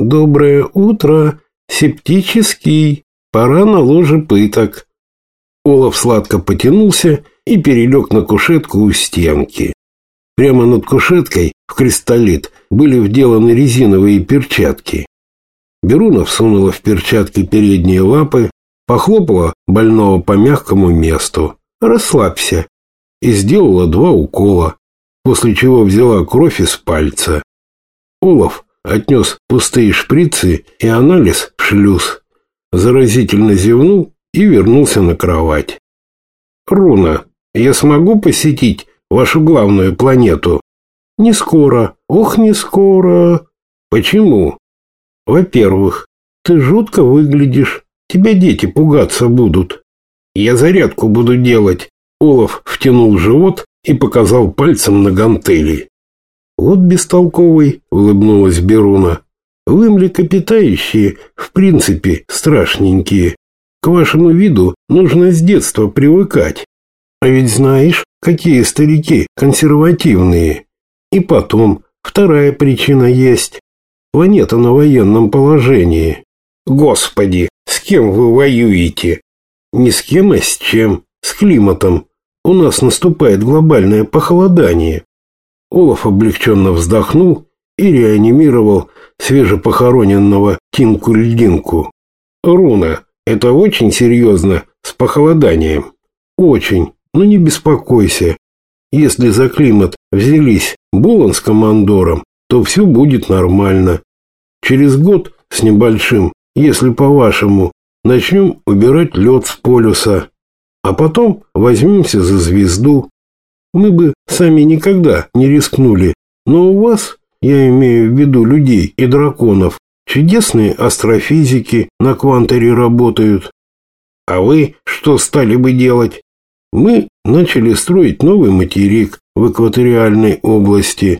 Доброе утро, септический. Пора на ложе пыток. Олаф сладко потянулся и перелег на кушетку у стенки. Прямо над кушеткой в кристаллит были вделаны резиновые перчатки. Беруна всунула в перчатки передние лапы, похлопала больного по мягкому месту. «Расслабься!» и сделала два укола, после чего взяла кровь из пальца. Олаф отнес пустые шприцы и анализ в шлюз, заразительно зевнул и вернулся на кровать. «Руна, я смогу посетить вашу главную планету?» «Не скоро. Ох, не скоро». «Почему?» «Во-первых, ты жутко выглядишь. Тебя дети пугаться будут. Я зарядку буду делать». Олаф втянул живот и показал пальцем на гантели. «Вот бестолковый», — улыбнулась Беруна. «Вы, млекопитающие, в принципе, страшненькие. К вашему виду нужно с детства привыкать. А ведь знаешь, какие старики консервативные. И потом, вторая причина есть. Планета на военном положении. Господи, с кем вы воюете? Не с кем, а с чем? С климатом. У нас наступает глобальное похолодание. Олаф облегченно вздохнул и реанимировал свежепохороненного Тинку-льдинку. «Руна, это очень серьезно, с похолоданием?» «Очень, но не беспокойся. Если за климат взялись Булан с командором, то все будет нормально. Через год с небольшим, если по-вашему, начнем убирать лед с полюса, а потом возьмемся за звезду. Мы бы сами никогда не рискнули, но у вас, я имею в виду людей и драконов, чудесные астрофизики на квантере работают. А вы что стали бы делать? Мы начали строить новый материк в экваториальной области,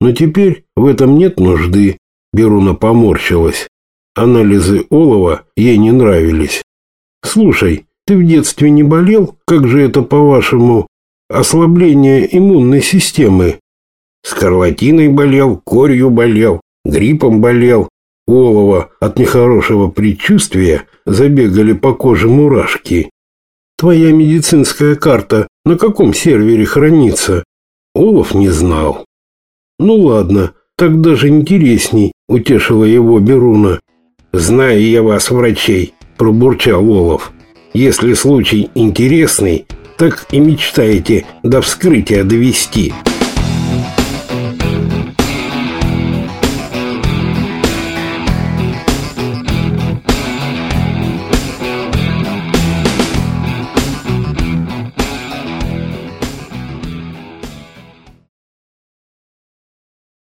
но теперь в этом нет нужды. Беруна поморщилась. Анализы олова ей не нравились. Слушай, ты в детстве не болел? Как же это, по-вашему, ослабление иммунной системы. Скарлатиной болел, корью болел, гриппом болел. Олова от нехорошего предчувствия забегали по коже мурашки. Твоя медицинская карта на каком сервере хранится? Олов не знал. Ну ладно, так даже интересней, утешила его Беруна. Знаю я вас, врачей, пробурчал Олов. Если случай интересный, так и мечтаете до вскрытия довести.